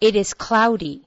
It is cloudy.